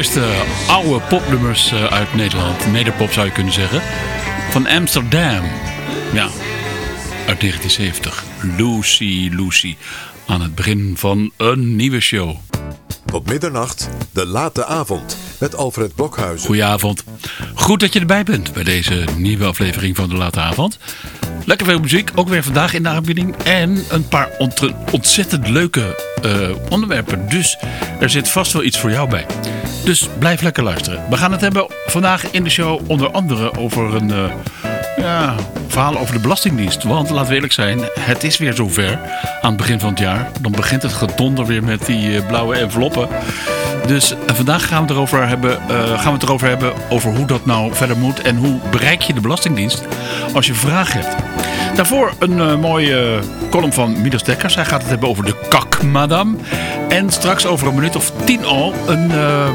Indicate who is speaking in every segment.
Speaker 1: mooiste oude popnummers eh, uit Nederland. Nederpop zou je kunnen zeggen. Van Amsterdam. Ja, uit 1970. Lucy Lucy. Aan het begin van een nieuwe show.
Speaker 2: Op middernacht, de late avond. Met Alfred Blokhuizen.
Speaker 1: Goedenavond. Goed dat je erbij bent bij deze nieuwe aflevering van de late avond. Lekker veel muziek, ook weer vandaag in de aanbieding. En een paar ontzettend leuke uh, onderwerpen. Dus er zit vast wel iets voor jou bij. Dus blijf lekker luisteren. We gaan het hebben vandaag in de show onder andere over een uh, ja, verhaal over de Belastingdienst. Want laten we eerlijk zijn, het is weer zover aan het begin van het jaar. Dan begint het gedonder weer met die uh, blauwe enveloppen. Dus vandaag gaan we, erover hebben, gaan we het erover hebben over hoe dat nou verder moet. En hoe bereik je de Belastingdienst als je vragen hebt. Daarvoor een mooie column van Midas Dekkers. Hij gaat het hebben over de kakmadam. En straks over een minuut of tien al een uh,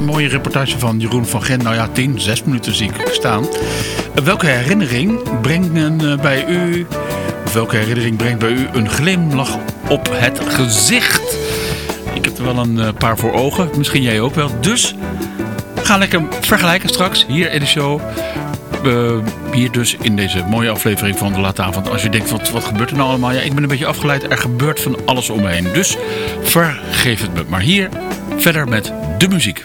Speaker 1: mooie reportage van Jeroen van Gent. Nou ja, tien, zes minuten zie ik staan. Welke herinnering brengt bij u... welke herinnering brengt bij u een glimlach op het gezicht? Ik heb er wel een paar voor ogen. Misschien jij ook wel. Dus ga lekker vergelijken straks hier in de show. Hier dus in deze mooie aflevering van de Late Avond. Als je denkt, wat, wat gebeurt er nou allemaal? Ja, ik ben een beetje afgeleid. Er gebeurt van alles om me heen. Dus vergeef het me. Maar hier verder met de muziek.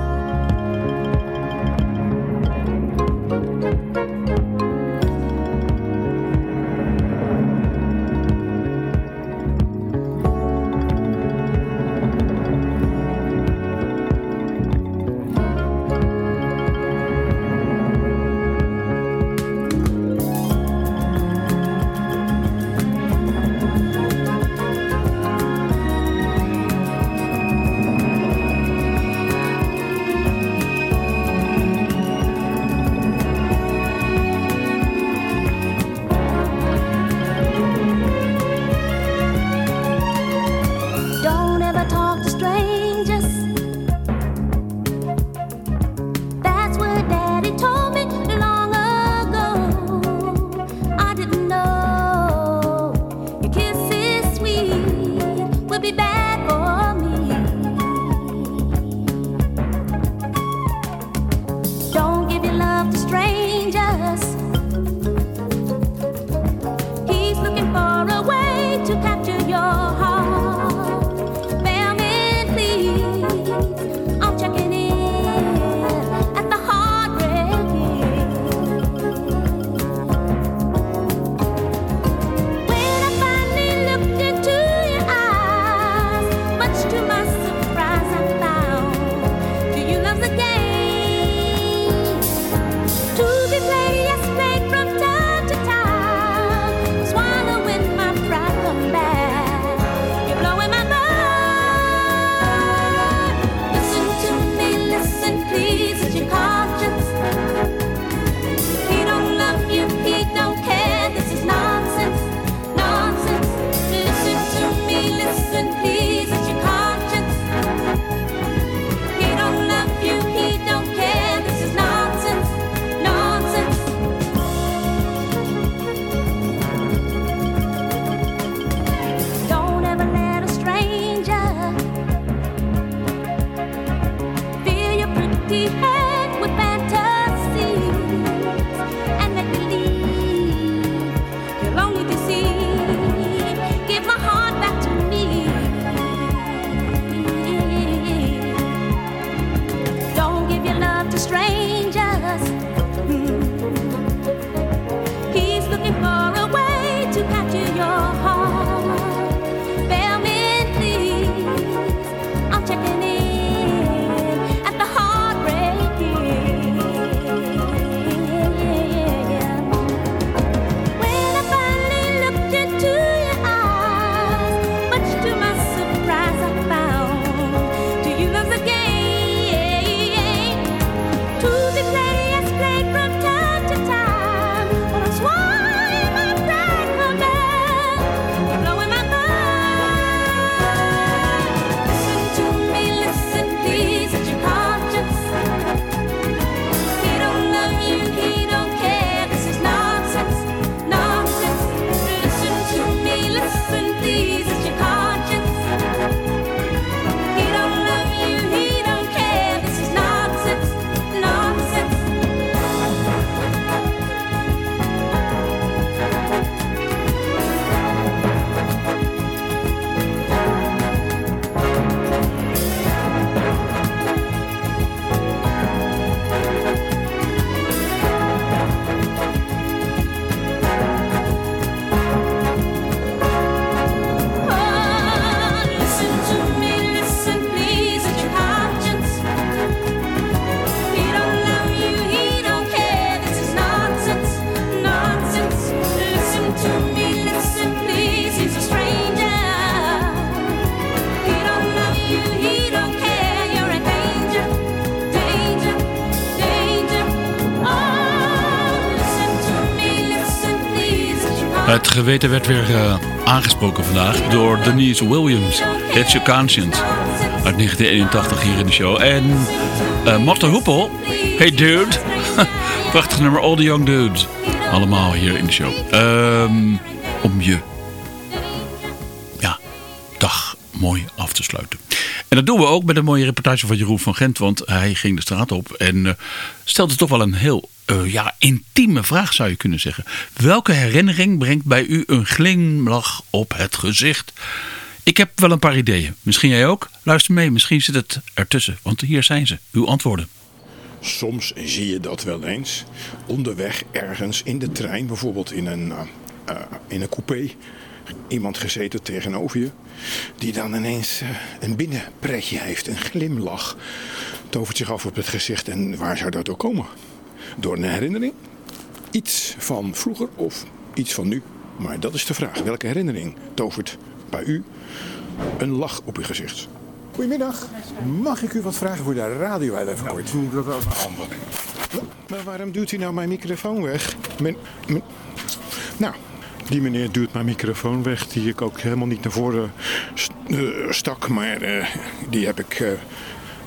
Speaker 1: Geweten werd weer eh, aangesproken vandaag door Denise Williams. It's Your Conscience. Uit 1981 hier in de show. En uh, Martha Hoepel. Hey dude. Prachtig nummer All the Young Dudes. Allemaal hier in de show. Ehm, om je ja, dag mooi af te sluiten. En dat doen we ook met een mooie reportage van Jeroen van Gent. Want hij ging de straat op en uh, stelde toch wel een heel uh, ja, intieme vraag zou je kunnen zeggen. Welke herinnering brengt bij u een glimlach op het gezicht? Ik heb wel een paar ideeën. Misschien jij ook? Luister mee, misschien zit het ertussen. Want hier zijn ze, uw antwoorden.
Speaker 3: Soms zie je dat wel eens. Onderweg ergens in de trein, bijvoorbeeld in een, uh, in een coupé. Iemand gezeten tegenover je. Die dan ineens een binnenpretje heeft, een glimlach. Tovert zich af op het gezicht. En waar zou dat ook komen? Door een herinnering? Iets van vroeger of iets van nu? Maar dat is de vraag. Welke herinnering tovert bij u een lach op uw gezicht? Goedemiddag. Mag ik u wat vragen voor de radio even kort?
Speaker 4: Doe dat wel handen.
Speaker 3: Maar waarom duwt u nou mijn microfoon weg? Nou, die meneer duwt mijn microfoon weg, die ik ook helemaal niet naar voren uh, stak. Maar uh, die heb ik uh,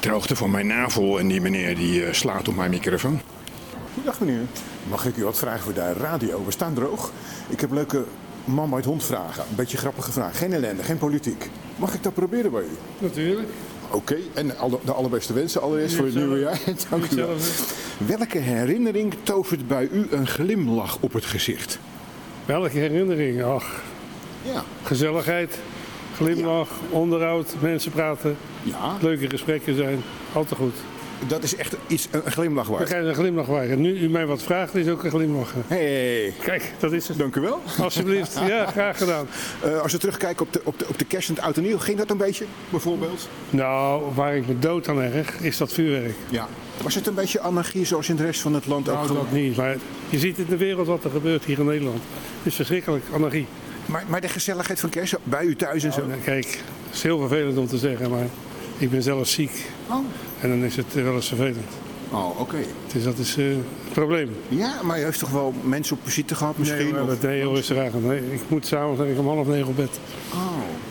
Speaker 3: ter hoogte van mijn navel en die meneer die slaat op mijn microfoon. Goedendag meneer. Mag ik u wat vragen voor de radio? We staan droog. Ik heb leuke man uit hond vragen. Een beetje grappige vraag. Geen ellende, geen politiek. Mag ik dat proberen bij u?
Speaker 4: Natuurlijk.
Speaker 3: Oké, okay. en alle, de allerbeste wensen allereerst voor het nieuwe jaar. Dank u wel. Welke herinnering tovert bij u een glimlach op het gezicht?
Speaker 4: Welke herinnering? Ach,
Speaker 3: ja.
Speaker 4: gezelligheid, glimlach, ja. onderhoud, mensen praten,
Speaker 3: ja.
Speaker 4: leuke gesprekken zijn. Altijd goed.
Speaker 3: Dat is echt iets, een glimlach waard.
Speaker 4: Krijg je een glimlach waard. Nu u mij wat vraagt, is ook een glimlach.
Speaker 3: Hey.
Speaker 4: Kijk, dat is het.
Speaker 3: Dank u wel.
Speaker 4: Alsjeblieft. Ja, graag gedaan.
Speaker 3: Uh, als we terugkijken op de, op de, op de kerst en het oud en nieuw, ging dat een beetje, bijvoorbeeld?
Speaker 4: Nou, waar ik me dood aan erg, is dat vuurwerk.
Speaker 3: Ja. Was het een beetje anarchie zoals in de rest van het land
Speaker 4: nou,
Speaker 3: ook?
Speaker 4: dat niet. Maar je ziet in de wereld wat er gebeurt hier in Nederland. Het is verschrikkelijk, anarchie.
Speaker 3: Maar, maar de gezelligheid van kerst, bij u thuis en zo?
Speaker 4: Nou, kijk, het is heel vervelend om te zeggen, maar ik ben zelf ziek.
Speaker 3: Oh.
Speaker 4: En dan is het wel eens vervelend.
Speaker 3: Oh, oké. Okay.
Speaker 4: Dus dat is uh, het probleem.
Speaker 3: Ja, maar je heeft toch wel mensen op visite gehad misschien?
Speaker 4: Nee,
Speaker 3: of...
Speaker 4: nee heel rustig aan. Nee, ik moet s'avonds om half negen op bed.
Speaker 3: Oh,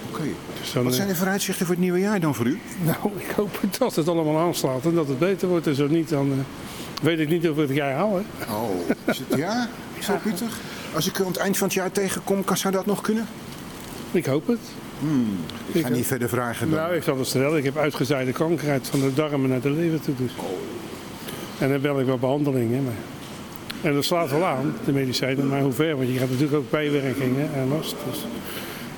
Speaker 3: oké. Okay. Dus Wat zijn de vooruitzichten voor het nieuwe jaar dan voor u?
Speaker 4: Nou, ik hoop dat het allemaal aanslaat en dat het beter wordt. En zo niet, dan uh, weet ik niet of we het jaar halen.
Speaker 3: Oh, is het ja? Zo ja. pittig? Als ik aan het eind van het jaar tegenkom, kan, zou dat nog kunnen?
Speaker 4: Ik hoop het.
Speaker 3: Hmm, ik ga niet verder vragen dan.
Speaker 4: Nou, ik zal het stellen. Ik heb uitgezaaide kanker uit van de darmen naar de lever toe. Dus.
Speaker 3: Oh.
Speaker 4: En dan bel ik wel behandelingen. Maar... En dat slaat wel aan, de medicijnen. Maar hoe ver? Want je gaat natuurlijk ook bijwerkingen en last. Dus...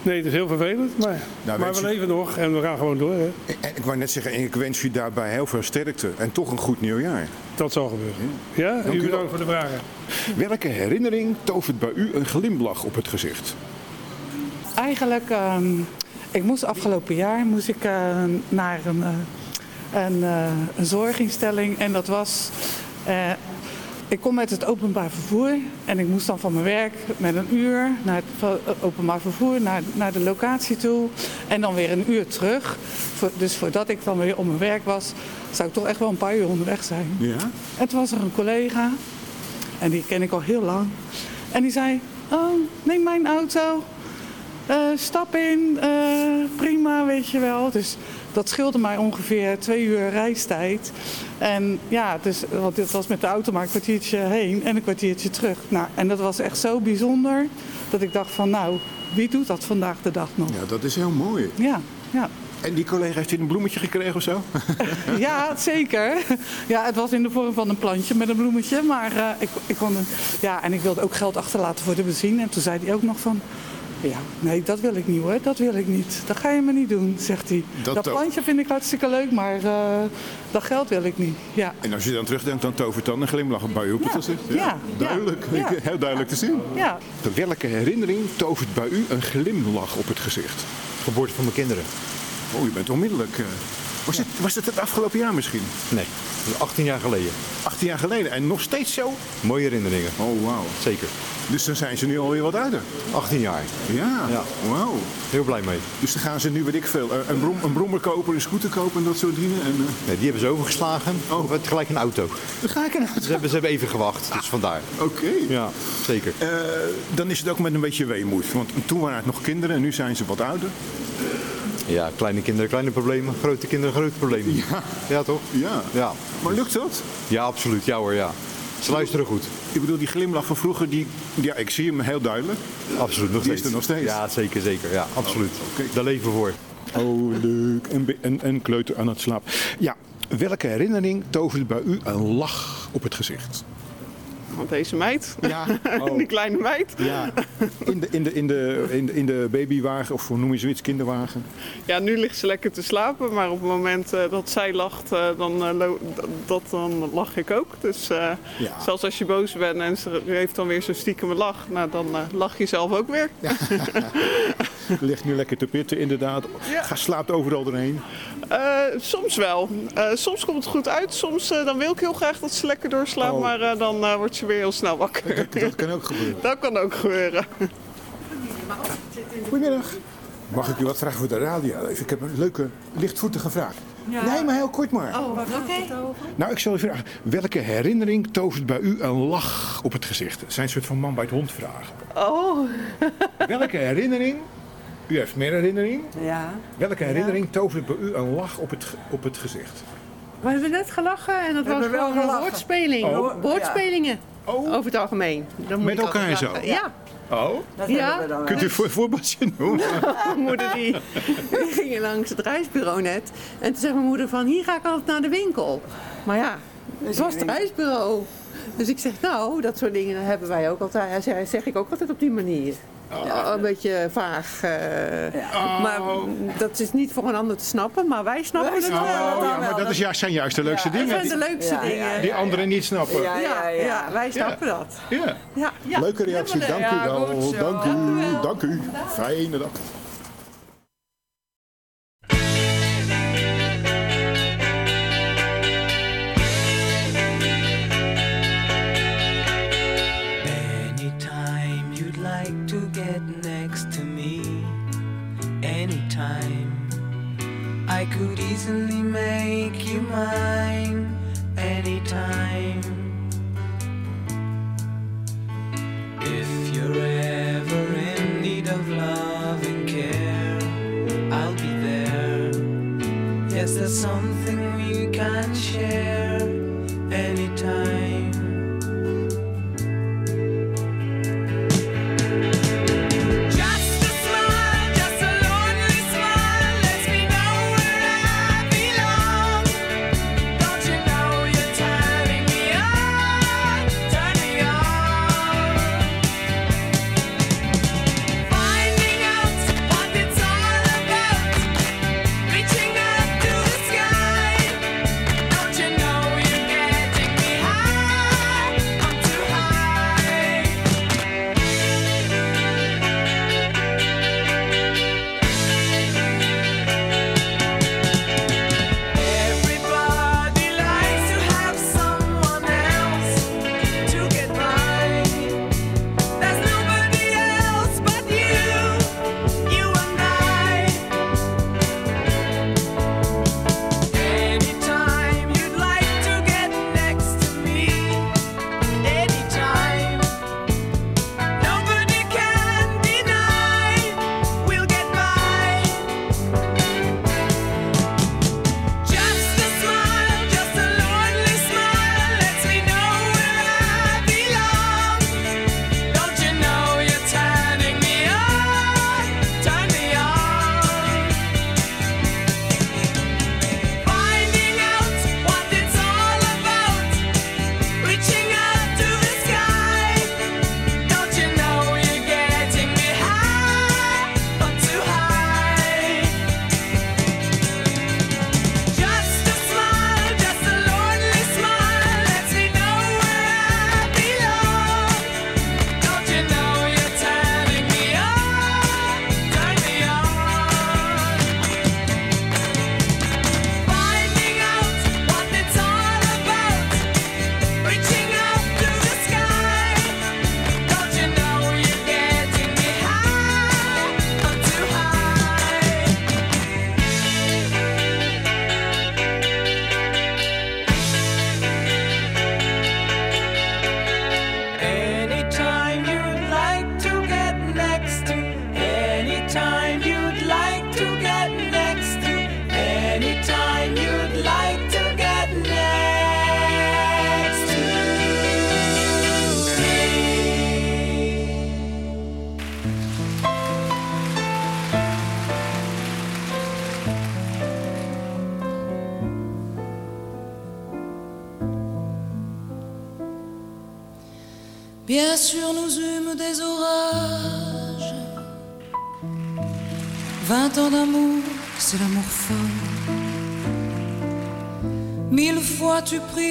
Speaker 4: Nee, het is heel vervelend. Maar,
Speaker 3: nou,
Speaker 4: maar we u... leven nog en we gaan gewoon door. Hè?
Speaker 3: En, ik wou net zeggen, ik wens u daarbij heel veel sterkte. En toch een goed nieuwjaar.
Speaker 4: Dat zal gebeuren. Ja, ja? u bedankt voor de vragen.
Speaker 3: Welke herinnering tovert bij u een glimlach op het gezicht?
Speaker 5: Eigenlijk, um, ik moest afgelopen jaar moest ik, uh, naar een, een, uh, een, zorginstelling en dat was. ik kom met het openbaar vervoer en ik moest dan van mijn werk met een uur naar het openbaar vervoer naar, naar de locatie toe en dan weer een uur terug. Dus voordat ik dan weer op mijn werk was, zou ik toch echt wel een paar uur onderweg zijn.
Speaker 3: Ja?
Speaker 5: En toen was er een collega en die ken ik al heel lang en die zei: Oh, neem mijn auto. Uh, stap in, uh, prima, weet je wel. Dus dat scheelde mij ongeveer twee uur reistijd. En ja, dus, want dit was met de auto maar een kwartiertje heen en een kwartiertje terug. Nou, en dat was echt zo bijzonder dat ik dacht van nou, wie doet dat vandaag de dag nog?
Speaker 3: Ja, dat is heel mooi.
Speaker 5: Ja, ja.
Speaker 3: En die collega heeft hij een bloemetje gekregen of zo?
Speaker 5: ja, zeker. Ja, het was in de vorm van een plantje met een bloemetje. Maar uh, ik, ik kon een, ja, en ik wilde ook geld achterlaten voor de benzine. En toen zei hij ook nog van, ja, nee, dat wil ik niet hoor, dat wil ik niet. Dat ga je me niet doen, zegt hij. Dat, dat plantje vind ik hartstikke leuk, maar uh, dat geld wil ik niet. Ja.
Speaker 3: En als je dan terugdenkt, dan tovert dan een glimlach bij u op het
Speaker 5: ja.
Speaker 3: gezicht.
Speaker 5: Ja, ja,
Speaker 3: duidelijk.
Speaker 5: ja.
Speaker 3: Heel duidelijk te zien.
Speaker 5: Ja.
Speaker 3: Welke herinnering tovert bij u een glimlach op het gezicht?
Speaker 6: Geboorte van mijn kinderen.
Speaker 3: Oh, u bent onmiddellijk... Uh... Was het, was het het afgelopen jaar misschien?
Speaker 6: Nee, dat is 18 jaar geleden.
Speaker 3: 18 jaar geleden en nog steeds zo?
Speaker 6: Mooie herinneringen.
Speaker 3: Oh, wauw.
Speaker 6: Zeker.
Speaker 3: Dus dan zijn ze nu alweer wat ouder.
Speaker 6: 18 jaar.
Speaker 3: Ja,
Speaker 6: Ja.
Speaker 3: wauw.
Speaker 6: Heel blij mee.
Speaker 3: Dus dan gaan ze nu, weet ik veel, eh, een, brom, een brommer kopen, een scooter kopen en dat soort dingen. En, eh,
Speaker 6: Nee, die hebben ze overgeslagen.
Speaker 3: Oh.
Speaker 6: Het gelijk een auto.
Speaker 3: ik een
Speaker 6: Ze hebben, ze hebben even gewacht, dus vandaar.
Speaker 3: Oké.
Speaker 6: Ja, zeker.
Speaker 3: Eh, dan is het ook met een beetje weemoed. Want toen waren het nog kinderen en nu zijn ze wat ouder.
Speaker 6: Ja, kleine kinderen, kleine problemen. Grote kinderen, grote problemen.
Speaker 3: Ja.
Speaker 6: Ja, toch?
Speaker 3: Ja.
Speaker 6: Ja.
Speaker 3: Maar lukt dat?
Speaker 6: Ja, absoluut. Ja hoor, ja. Ze luisteren goed.
Speaker 3: Ik bedoel, die glimlach van vroeger, die, ja, ik zie hem heel duidelijk.
Speaker 6: Absoluut, nog
Speaker 3: Die is
Speaker 6: steeds.
Speaker 3: er nog steeds?
Speaker 6: Ja, zeker, zeker. Ja, absoluut.
Speaker 3: oké.
Speaker 6: Daar leven we voor.
Speaker 3: Oh, leuk. Een, be- een, een kleuter aan het slapen. Ja, welke herinnering tovert bij u een lach op het gezicht?
Speaker 7: Want deze meid,
Speaker 3: Ja, oh.
Speaker 7: die kleine meid.
Speaker 3: ja. In, de, in, de, in, de, in, de, in de babywagen, of hoe noem je zoiets, kinderwagen.
Speaker 7: Ja, nu ligt ze lekker te slapen, maar op het moment eh, dat zij lacht, eh, dan, eh, dat, dan lach ik ook. Dus
Speaker 3: Ja.
Speaker 7: zelfs als je boos bent en ze heeft dan weer zo'n stiekem lach, nou, dan lach je zelf ook weer.
Speaker 3: Ligt nu lekker te pitten, inderdaad.
Speaker 7: Ja.
Speaker 3: Ga, slaapt overal doorheen.
Speaker 7: Eh, soms wel. Eh, soms komt het goed uit. Soms eh, dan wil ik heel graag dat ze lekker doorslaapt,
Speaker 3: Oh.
Speaker 7: maar eh, dan wordt ze weer heel snel wakker.
Speaker 3: Dat kan ook gebeuren.
Speaker 7: Dat kan ook gebeuren.
Speaker 3: Goedemiddag. Mag ik u wat vragen voor de radio? Even, Ik heb een leuke, lichtvoetige vraag. Nee, maar heel kort maar.
Speaker 8: Oh,
Speaker 3: Nou, ik stel u vragen. Welke herinnering tovert bij u een lach op het gezicht? Het zijn een soort van man bij het hond vragen.
Speaker 8: Oh.
Speaker 3: Welke herinnering, u heeft meer herinnering.
Speaker 8: Ja.
Speaker 3: Welke herinnering tovert bij u een lach op het, op het gezicht?
Speaker 8: We hebben net gelachen en dat
Speaker 9: We
Speaker 8: was gewoon een woordspeling.
Speaker 3: Oh.
Speaker 8: Woordspelingen.
Speaker 3: Oh.
Speaker 8: Over het algemeen. Dan moet
Speaker 3: Met elkaar zo?
Speaker 8: Ja.
Speaker 3: Oh,
Speaker 9: Dat
Speaker 8: Ja.
Speaker 9: we dan
Speaker 3: kunt u voor een voorbeeldje noemen?
Speaker 8: Mijn moeder die, die ging langs het reisbureau net. En toen zei mijn moeder van, hier ga ik altijd naar de winkel. Maar ja, het was het reisbureau. Dus ik zeg, nou, dat soort dingen hebben wij ook altijd. Zeg ik ook altijd op die manier. Ja, een beetje vaag. eh, Maar mm, dat is niet voor een ander te snappen, maar wij snappen
Speaker 9: Wij
Speaker 8: het
Speaker 9: snappen
Speaker 8: wel.
Speaker 3: Oh, ja, maar dat is juist, zijn juist de leukste dingen.
Speaker 8: zijn de leukste
Speaker 9: Ja, ja,
Speaker 8: dingen.
Speaker 3: Die anderen niet snappen.
Speaker 9: Ja,
Speaker 8: Ja,
Speaker 9: ja, ja.
Speaker 8: ja, wij snappen dat.
Speaker 3: Ja.
Speaker 8: Ja, ja.
Speaker 3: Leuke reactie, dank u wel. Dank u, dank u. Fijne dag.
Speaker 10: Next to me, anytime I could easily make you mine, anytime. If you're ever in need of love and care, I'll be there. Yes, there's something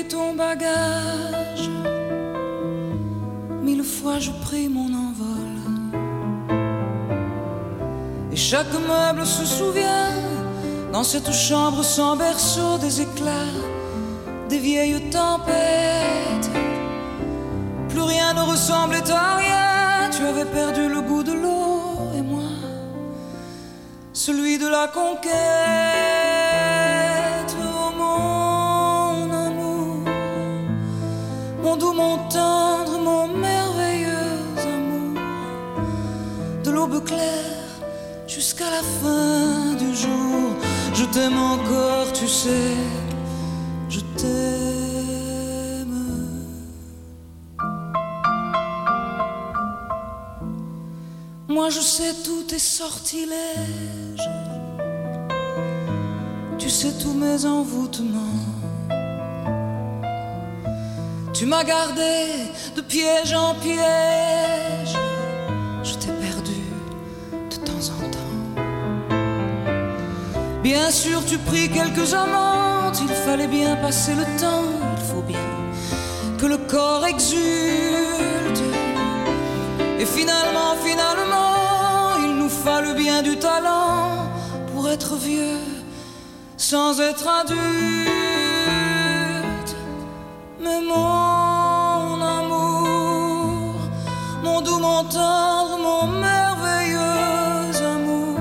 Speaker 9: ton bagage. Mille fois je pris mon envol. Et chaque meuble se souvient dans cette chambre sans berceau des éclats, des vieilles tempêtes. Plus rien ne ressemblait à rien. Tu avais perdu le goût de l'eau et moi, celui de la conquête. Mon doux, mon tendre, mon merveilleux amour, de l'aube claire jusqu'à la fin du jour. Je t'aime encore, tu sais, je t'aime. Moi je sais tous tes sortilèges, tu sais tous mes envoûtements. Tu m'as gardé de piège en piège, je t'ai perdu de temps en temps. Bien sûr, tu pris quelques amantes, il fallait bien passer le temps, il faut bien que le corps exulte. Et finalement, finalement, il nous fallut bien du talent pour être vieux sans être adulte. Mais mon amour, mon doux, mon tendre, mon merveilleux amour,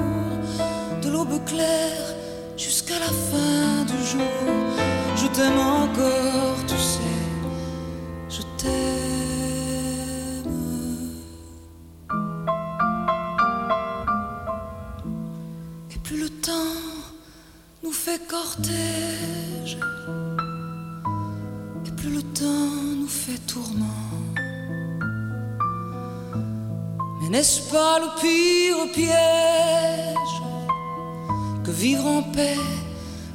Speaker 9: de l'aube claire jusqu'à la fin du jour, je t'aime encore, tu sais, je t'aime. Et plus le temps nous fait cortège, Mais n'est-ce pas le pire piège que vivre en paix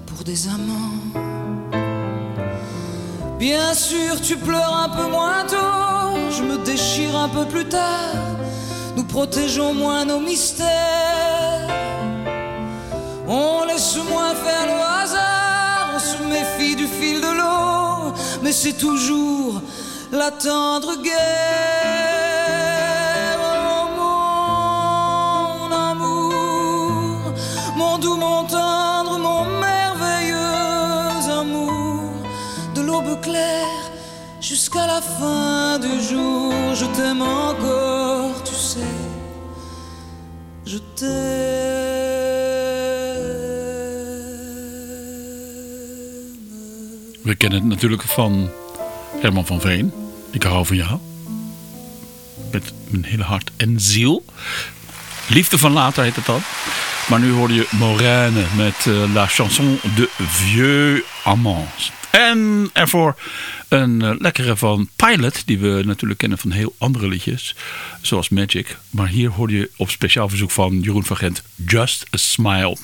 Speaker 9: pour des amants? Bien sûr, tu pleures un peu moins tôt, je me déchire un peu plus tard, nous protégeons moins nos mystères. On laisse moins faire le hasard, on se méfie du fil de l'eau, mais c'est toujours la tendre guerre. Oh, mon amour, mon doux, mon tendre, mon merveilleux amour, de l'aube claire jusqu'à la fin du jour, je t'aime encore, tu sais, je t'aime.
Speaker 1: We kennen het natuurlijk van Herman van Veen. Ik hou van jou. Met mijn hele hart en ziel. Liefde van later heet het dan. Maar nu hoorde je Moraine met eh, La Chanson de Vieux Amants. En ervoor een eh, lekkere van Pilot, die we natuurlijk kennen van heel andere liedjes, zoals Magic. Maar hier hoorde je op speciaal verzoek van Jeroen van Gent Just a Smile.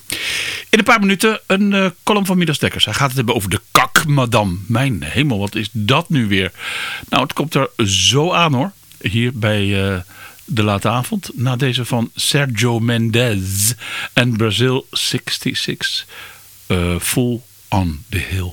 Speaker 1: In een paar minuten een eh, column van Midas Dekkers. Hij gaat het hebben over de kak, madame. Mijn hemel, wat is dat nu weer? Nou, het komt er zo aan hoor. Hier bij eh, de late avond. Na deze van Sergio Mendes en Brazil 66. eh, full on the hill.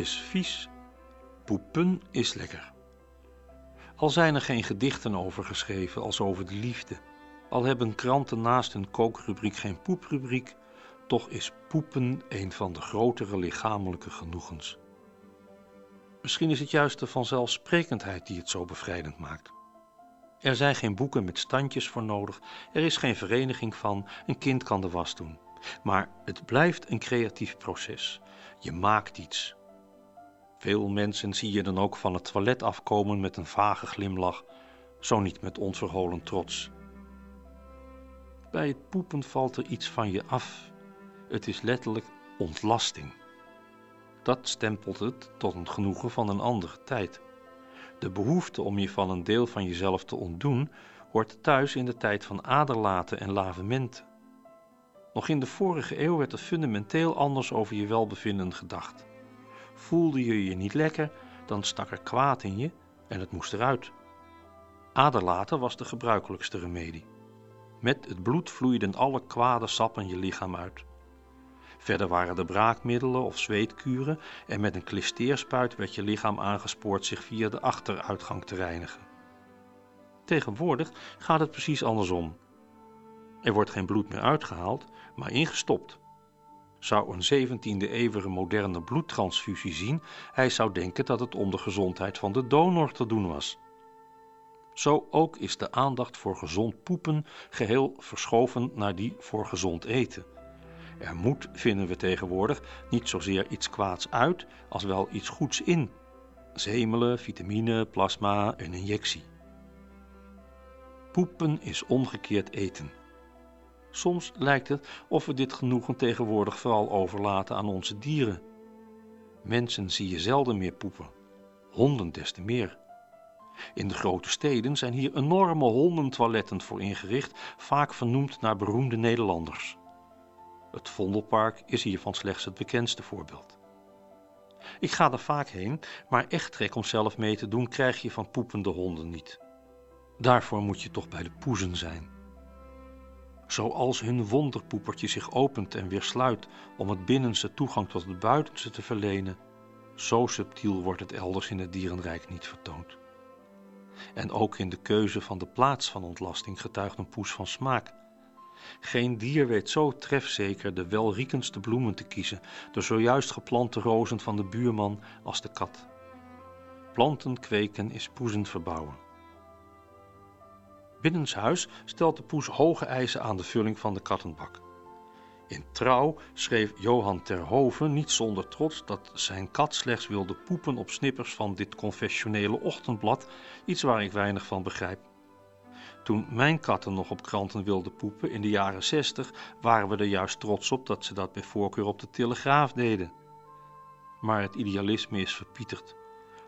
Speaker 11: Is vies, poepen is lekker. Al zijn er geen gedichten over geschreven als over de liefde, al hebben kranten naast hun kookrubriek geen poeprubriek, toch is poepen een van de grotere lichamelijke genoegens. Misschien is het juist de vanzelfsprekendheid die het zo bevrijdend maakt. Er zijn geen boeken met standjes voor nodig, er is geen vereniging van, een kind kan de was doen. Maar het blijft een creatief proces. Je maakt iets. Veel mensen zie je dan ook van het toilet afkomen met een vage glimlach, zo niet met onverholen trots. Bij het poepen valt er iets van je af. Het is letterlijk ontlasting. Dat stempelt het tot een genoegen van een andere tijd. De behoefte om je van een deel van jezelf te ontdoen hoort thuis in de tijd van aderlaten en lavementen. Nog in de vorige eeuw werd er fundamenteel anders over je welbevinden gedacht. Voelde je je niet lekker, dan stak er kwaad in je en het moest eruit. Aderlaten was de gebruikelijkste remedie. Met het bloed vloeiden alle kwade sappen je lichaam uit. Verder waren er braakmiddelen of zweetkuren en met een klisteerspuit werd je lichaam aangespoord zich via de achteruitgang te reinigen. Tegenwoordig gaat het precies andersom. Er wordt geen bloed meer uitgehaald, maar ingestopt. Zou een 17e eeuwige moderne bloedtransfusie zien, hij zou denken dat het om de gezondheid van de donor te doen was. Zo ook is de aandacht voor gezond poepen geheel verschoven naar die voor gezond eten. Er moet, vinden we tegenwoordig, niet zozeer iets kwaads uit, als wel iets goeds in. Zemelen, vitamine, plasma, een injectie. Poepen is omgekeerd eten. Soms lijkt het of we dit genoegen tegenwoordig vooral overlaten aan onze dieren. Mensen zie je zelden meer poepen, honden des te meer. In de grote steden zijn hier enorme hondentoiletten voor ingericht, vaak vernoemd naar beroemde Nederlanders. Het Vondelpark is hiervan slechts het bekendste voorbeeld. Ik ga er vaak heen, maar echt trek om zelf mee te doen krijg je van poepende honden niet. Daarvoor moet je toch bij de poezen zijn. Zoals hun wonderpoepertje zich opent en weer sluit om het binnenste toegang tot het buitenste te verlenen, zo subtiel wordt het elders in het dierenrijk niet vertoond. En ook in de keuze van de plaats van ontlasting getuigt een poes van smaak. Geen dier weet zo trefzeker de welriekendste bloemen te kiezen, de zojuist geplante rozen van de buurman, als de kat. Planten kweken is poezen verbouwen. Binnenshuis stelt de poes hoge eisen aan de vulling van de kattenbak. In Trouw schreef Johan Terhoven niet zonder trots dat zijn kat slechts wilde poepen op snippers van dit confessionele ochtendblad, iets waar ik weinig van begrijp. Toen mijn katten nog op kranten wilden poepen in de jaren zestig, waren we er juist trots op dat ze dat bij voorkeur op de Telegraaf deden. Maar het idealisme is verpieterd.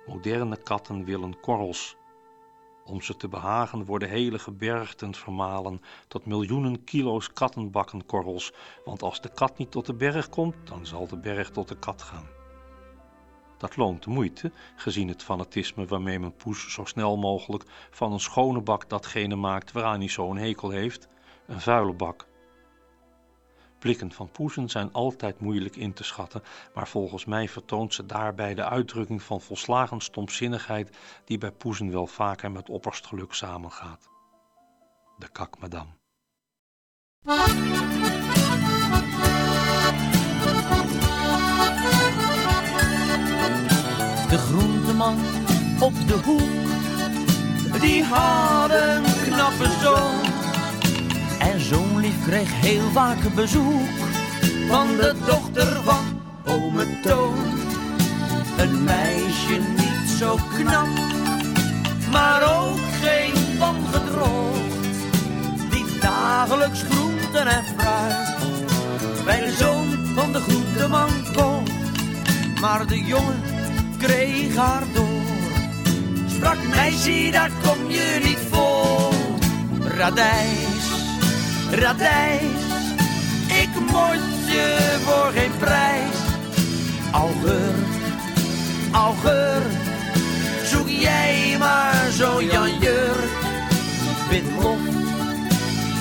Speaker 11: Moderne katten willen korrels. Om ze te behagen worden hele gebergten vermalen tot miljoenen kilo's kattenbakkenkorrels, want als de kat niet tot de berg komt, dan zal de berg tot de kat gaan. Dat loont de moeite, gezien het fanatisme waarmee men poes zo snel mogelijk van een schone bak datgene maakt waaraan hij zo'n hekel heeft, een vuile bak. Blikken van poezen zijn altijd moeilijk in te schatten, maar volgens mij vertoont ze daarbij de uitdrukking van volslagen stomzinnigheid die bij poezen wel vaker met opperst geluk samengaat. De kak madame.
Speaker 12: De groenteman op de hoek, die had een knappe zoon. Zo'n lief kreeg heel vaak bezoek van de dochter van ome Toon. Een meisje niet zo knap, maar ook geen van gedroogd. Die dagelijks groenten en fruit bij de zoon van de groenteman kocht. Maar de jongen kreeg haar door. Sprak meisje, daar kom je niet voor. Radijs, radijs. Ik moet je voor geen prijs. Alger, Alger, zoek jij maar zo'n janjeur. Witlof,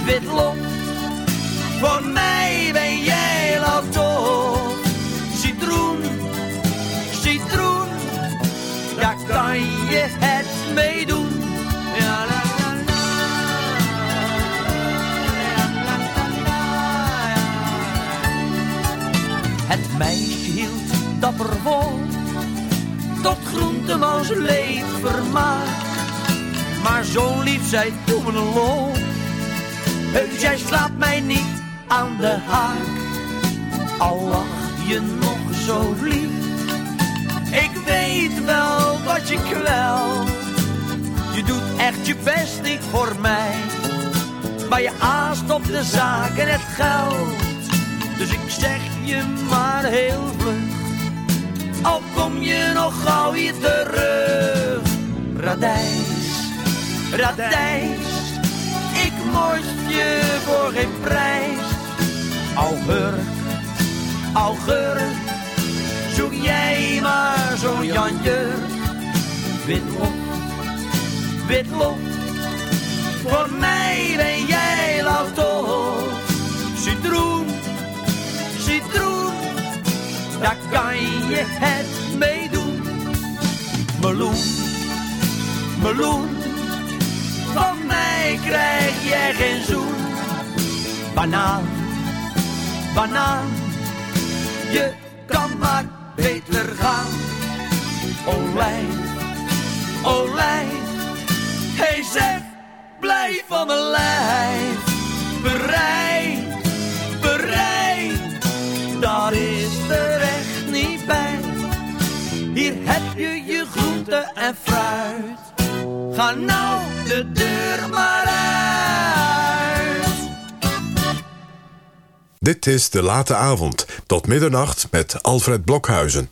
Speaker 12: witlof, voor mij ben jij al. Citroen, citroen, daar kan je het mee doen meisje hield dapper vol, tot groenteman zijn leed vermaak. Maar zo lief zij toen een lol. Heus, jij slaat mij niet aan de haak. Al lach je nog zo lief. Ik weet wel wat je kwelt. Je doet echt je best niet voor mij. Maar je aast op de zaak en het geld. Dus ik zeg je maar heel vlug. Al kom je nog gauw hier terug. Radijs, radijs. Ik morst je voor geen prijs. Augurk, augurk. Zoek jij maar zo'n Janje. Witlof, witlof. Voor mij ben jij lauwtof. Citroen, citroen. Daar kan je het mee doen. Meloen, meloen. Van mij krijg jij geen zoen. Banaan, banaan. Je kan maar beter gaan. Olij, olij. Hey zeg, blijf van mijn lijf. Bereid. En fruit. Ga nou de deur maar uit.
Speaker 2: Dit is De Late Avond, tot middernacht met Alfred Blokhuizen.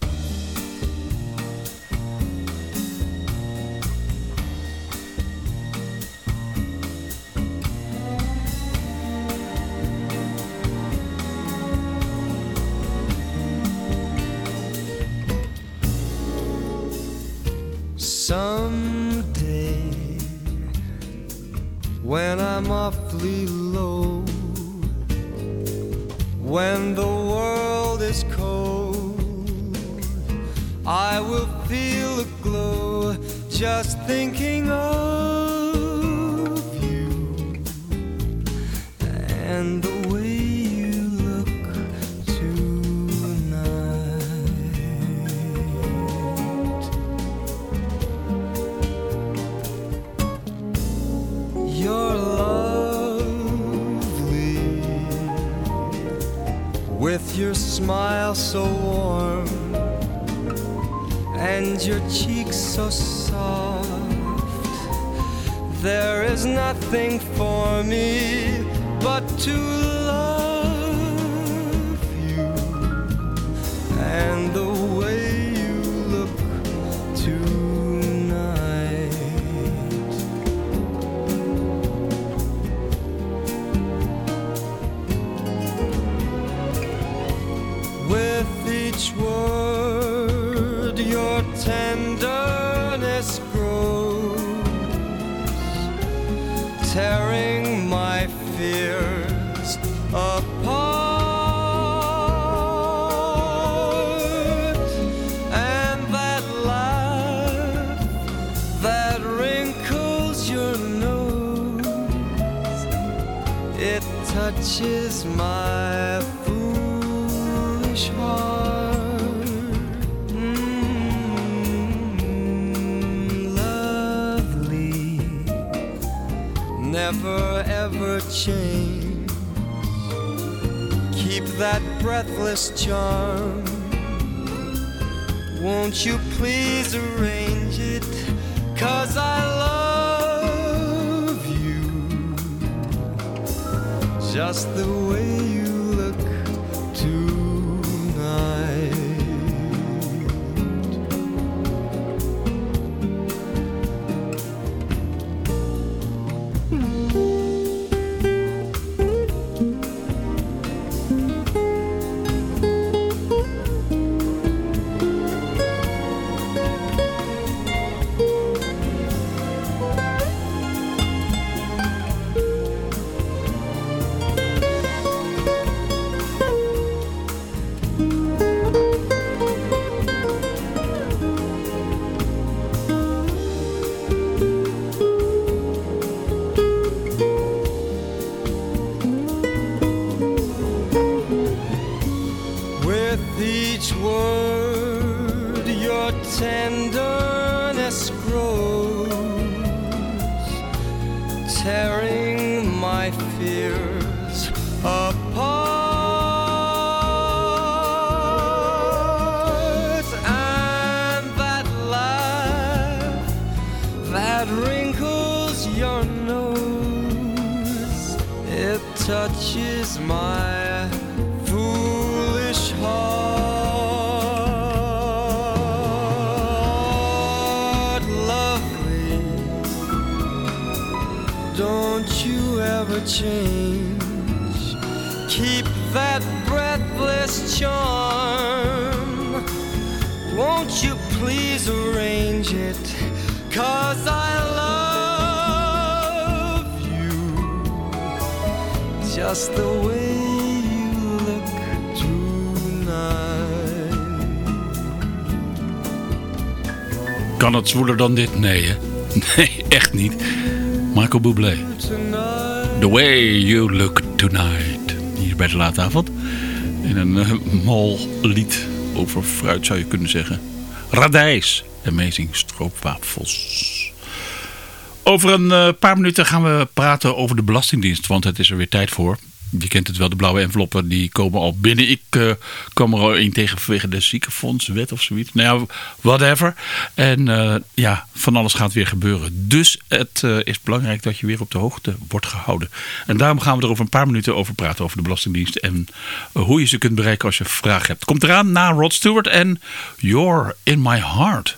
Speaker 1: Zwoeler dan dit? Nee, hè? Nee, echt niet. Michael Bublé. The way you look tonight. Hier bij de late avond. In een mal lied over fruit zou je kunnen zeggen. Radijs. Amazing stroopwafels. Over een eh, paar minuten gaan we praten over de Belastingdienst. Want het is er weer tijd voor. Je kent het wel, de blauwe enveloppen die komen al binnen. Ik eh, kwam er al een tegen vanwege de ziekenfondswet of zoiets. Nou ja, whatever. En eh, ja, van alles gaat weer gebeuren. Dus het eh, is belangrijk dat je weer op de hoogte wordt gehouden. En daarom gaan we er over een paar minuten over praten. Over de Belastingdienst en hoe je ze kunt bereiken als je vragen hebt. Komt eraan na Rod Stewart en You're in My Heart.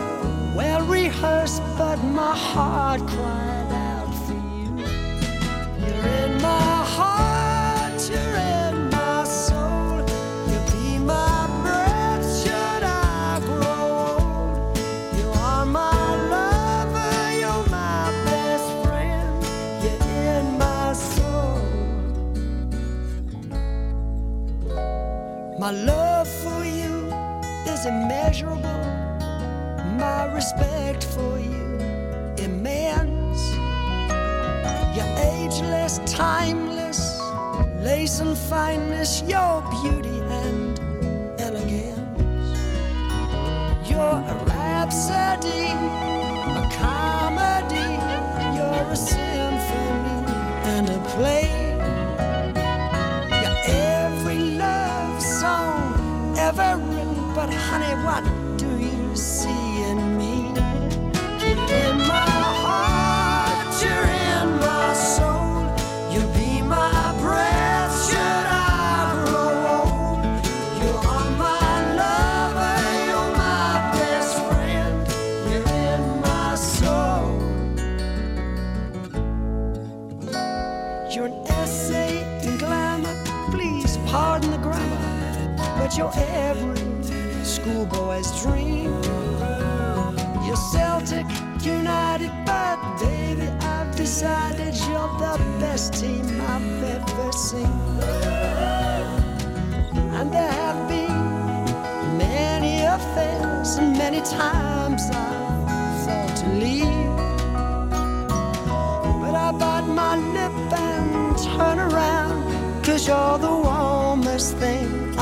Speaker 13: well but my heart cried out for you. You're in my heart, and fineness, your beauty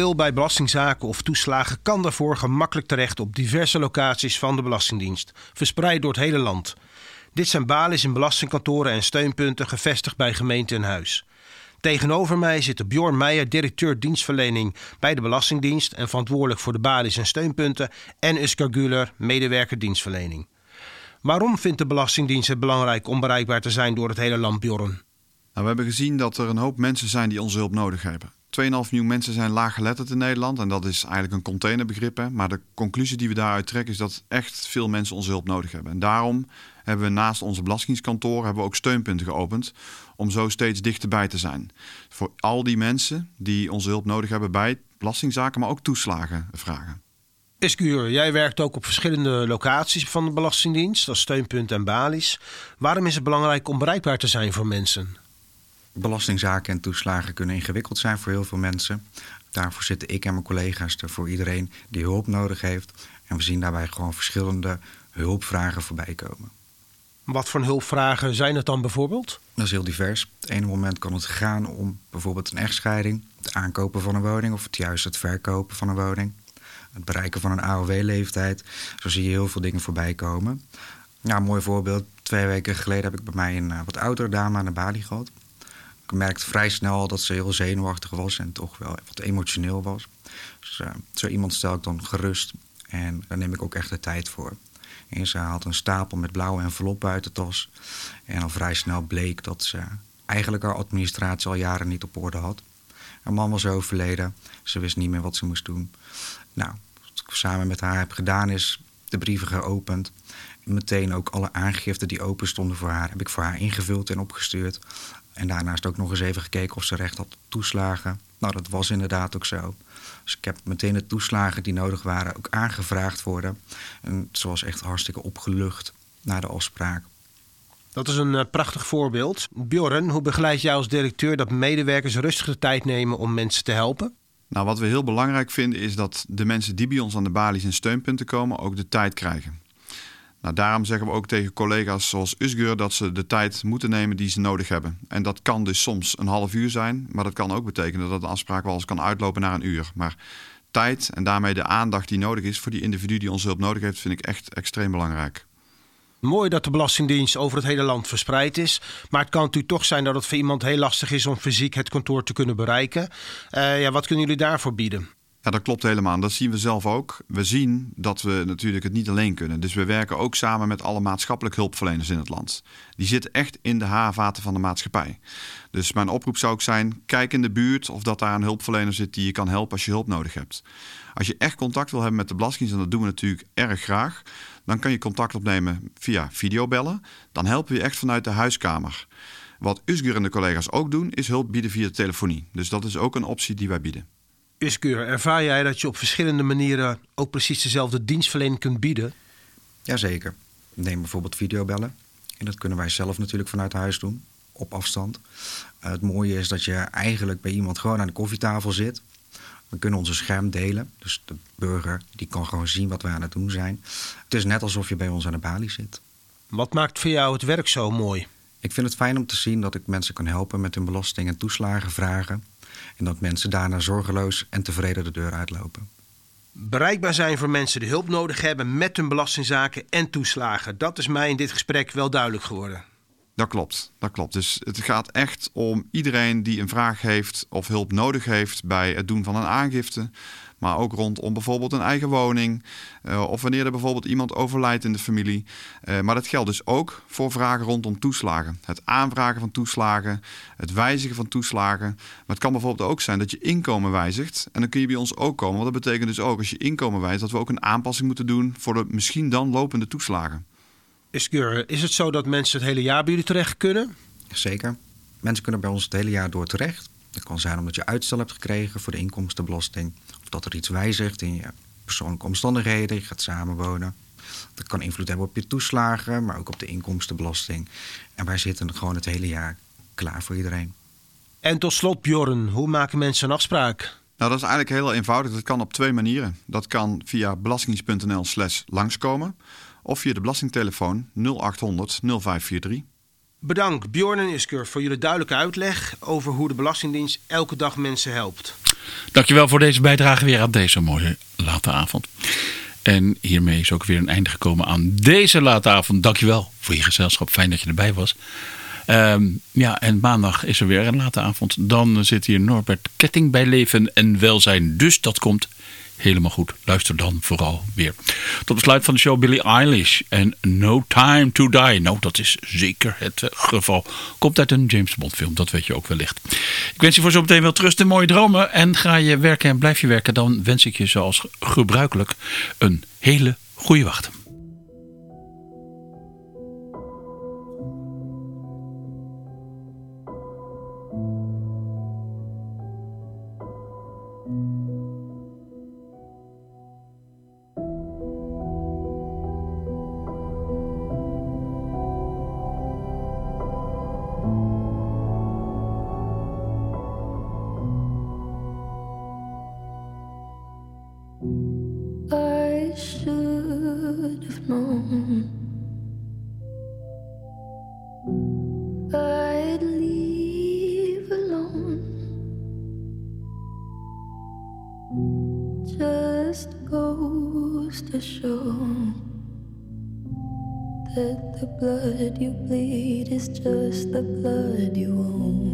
Speaker 14: wil bij belastingzaken of toeslagen kan daarvoor gemakkelijk terecht op diverse locaties van de Belastingdienst, verspreid door het hele land. Dit zijn balies in belastingkantoren en steunpunten gevestigd bij gemeente en huis. Tegenover mij zit Bjorn Meijer, directeur dienstverlening bij de Belastingdienst en verantwoordelijk voor de balies en steunpunten, en Uskar Guler, medewerker dienstverlening. Waarom vindt de Belastingdienst het belangrijk om bereikbaar te zijn door het hele land, Bjorn?
Speaker 15: Nou, we hebben gezien dat er een hoop mensen zijn die onze hulp nodig hebben. 2,5 miljoen mensen zijn laaggeletterd in Nederland en dat is eigenlijk een containerbegrip. Maar de conclusie die we daaruit trekken is dat echt veel mensen onze hulp nodig hebben. En daarom hebben we naast onze belastingskantoor hebben we ook steunpunten geopend om zo steeds dichterbij te zijn. Voor al die mensen die onze hulp nodig hebben bij belastingzaken, maar ook toeslagen vragen.
Speaker 14: Iskuur, jij werkt ook op verschillende locaties van de Belastingdienst, als steunpunt en balies. Waarom is het belangrijk om bereikbaar te zijn voor mensen?
Speaker 16: Belastingzaken en toeslagen kunnen ingewikkeld zijn voor heel veel mensen. Daarvoor zitten ik en mijn collega's er voor iedereen die hulp nodig heeft. En we zien daarbij gewoon verschillende hulpvragen voorbij komen.
Speaker 14: Wat voor hulpvragen zijn het dan bijvoorbeeld?
Speaker 16: Dat is heel divers. Op het ene moment kan het gaan om bijvoorbeeld een echtscheiding, het aankopen van een woning of het juist het verkopen van een woning. Het bereiken van een AOW-leeftijd. Zo zie je heel veel dingen voorbij komen. Ja, een mooi voorbeeld. Twee weken geleden heb ik bij mij een eh, wat oudere dame aan de balie gehad. Merkte vrij snel dat ze heel zenuwachtig was en toch wel wat emotioneel was. Dus eh, zo iemand stel ik dan gerust en daar neem ik ook echt de tijd voor. En ze had een stapel met blauwe enveloppen uit de tas. En al vrij snel bleek dat ze eigenlijk haar administratie al jaren niet op orde had. Haar man was overleden. Ze wist niet meer wat ze moest doen. Nou, wat ik samen met haar heb gedaan is de brieven geopend. Meteen ook alle aangiften die open stonden voor haar... heb ik voor haar ingevuld en opgestuurd. En daarnaast ook nog eens even gekeken of ze recht had op toeslagen. Nou, dat was inderdaad ook zo. Dus ik heb meteen de toeslagen die nodig waren ook aangevraagd worden. En ze was echt hartstikke opgelucht na de afspraak.
Speaker 14: Dat is een eh, prachtig voorbeeld. Bjorn, hoe begeleid jij als directeur dat medewerkers rustig de tijd nemen om mensen te helpen?
Speaker 15: Nou, wat we heel belangrijk vinden is dat de mensen die bij ons aan de balies en steunpunten komen ook de tijd krijgen. Nou, daarom zeggen we ook tegen collega's zoals Usgur dat ze de tijd moeten nemen die ze nodig hebben. En dat kan dus soms een half uur zijn, maar dat kan ook betekenen dat de afspraak wel eens kan uitlopen naar een uur. Maar tijd en daarmee de aandacht die nodig is voor die individu die onze hulp nodig heeft, vind ik echt extreem belangrijk.
Speaker 14: Mooi dat de Belastingdienst over het hele land verspreid is. Maar het kan natuurlijk toch zijn dat het voor iemand heel lastig is om fysiek het kantoor te kunnen bereiken. Uh, ja, wat kunnen jullie daarvoor bieden?
Speaker 15: Ja, dat klopt helemaal. Dat zien we zelf ook. We zien dat we natuurlijk het niet alleen kunnen. Dus we werken ook samen met alle maatschappelijk hulpverleners in het land. Die zitten echt in de haarvaten van de maatschappij. Dus mijn oproep zou ook zijn: kijk in de buurt of dat daar een hulpverlener zit die je kan helpen als je hulp nodig hebt. Als je echt contact wil hebben met de Belastingdienst, en dat doen we natuurlijk erg graag, dan kan je contact opnemen via videobellen. Dan helpen we je echt vanuit de huiskamer. Wat Usgur en de collega's ook doen, is hulp bieden via telefonie. Dus dat is ook een optie die wij bieden.
Speaker 14: Usgur, ervaar jij dat je op verschillende manieren ook precies dezelfde dienstverlening kunt bieden?
Speaker 16: Jazeker. Neem bijvoorbeeld videobellen. En dat kunnen wij zelf natuurlijk vanuit huis doen, op afstand. Uh, het mooie is dat je eigenlijk bij iemand gewoon aan de koffietafel zit. We kunnen onze scherm delen. Dus de burger die kan gewoon zien wat we aan het doen zijn. Het is net alsof je bij ons aan de balie zit.
Speaker 14: Wat maakt voor jou het werk zo mooi?
Speaker 16: Ik vind het fijn om te zien dat ik mensen kan helpen met hun belasting- en toeslagenvragen. En dat mensen daarna zorgeloos en tevreden de deur uitlopen.
Speaker 14: Bereikbaar zijn voor mensen die hulp nodig hebben met hun belastingzaken en toeslagen. Dat is mij in dit gesprek wel duidelijk geworden.
Speaker 15: Dat klopt, dat klopt. Dus het gaat echt om iedereen die een vraag heeft of hulp nodig heeft bij het doen van een aangifte. Maar ook rondom bijvoorbeeld een eigen woning. eh, of wanneer er bijvoorbeeld iemand overlijdt in de familie. Eh, maar dat geldt dus ook voor vragen rondom toeslagen. Het aanvragen van toeslagen, het wijzigen van toeslagen. Maar het kan bijvoorbeeld ook zijn dat je inkomen wijzigt. En dan kun je bij ons ook komen. Want dat betekent dus ook als je inkomen wijzigt... dat we ook een aanpassing moeten doen voor de misschien dan lopende toeslagen.
Speaker 14: Is het zo dat mensen het hele jaar bij jullie terecht kunnen?
Speaker 16: Zeker. Mensen kunnen bij ons het hele jaar door terecht. Dat kan zijn omdat je uitstel hebt gekregen voor de inkomstenbelasting. Dat er iets wijzigt in je persoonlijke omstandigheden. Je gaat samenwonen. Dat kan invloed hebben op je toeslagen, maar ook op de inkomstenbelasting. En wij zitten gewoon het hele jaar klaar voor iedereen.
Speaker 14: En tot slot, Bjorn, hoe maken mensen een afspraak?
Speaker 15: Nou, dat is eigenlijk heel eenvoudig. Dat kan op twee manieren. Dat kan via belastingdienst.nl slash langskomen... of via de belastingtelefoon 0800 0543.
Speaker 14: Bedankt Bjorn en Isker voor jullie duidelijke uitleg over hoe de Belastingdienst elke dag mensen helpt.
Speaker 1: Dankjewel voor deze bijdrage weer aan deze mooie late avond. En hiermee is ook weer een einde gekomen aan deze late avond. Dankjewel voor je gezelschap. Fijn dat je erbij was. Ehm, ja, en maandag is er weer een late avond. Dan zit hier Norbert Ketting bij Leven en Welzijn. Dus dat komt helemaal goed. Luister dan vooral weer. Tot besluit van de show Billie Eilish en No Time to Die. Nou, dat is zeker het eh, geval. Komt uit een James Bond film, dat weet je ook wellicht. Ik wens je voor zometeen wel trust en mooie dromen. En ga je werken en blijf je werken, dan wens ik je zoals gebruikelijk een hele goede wacht.
Speaker 17: Bleed is just the blood you own.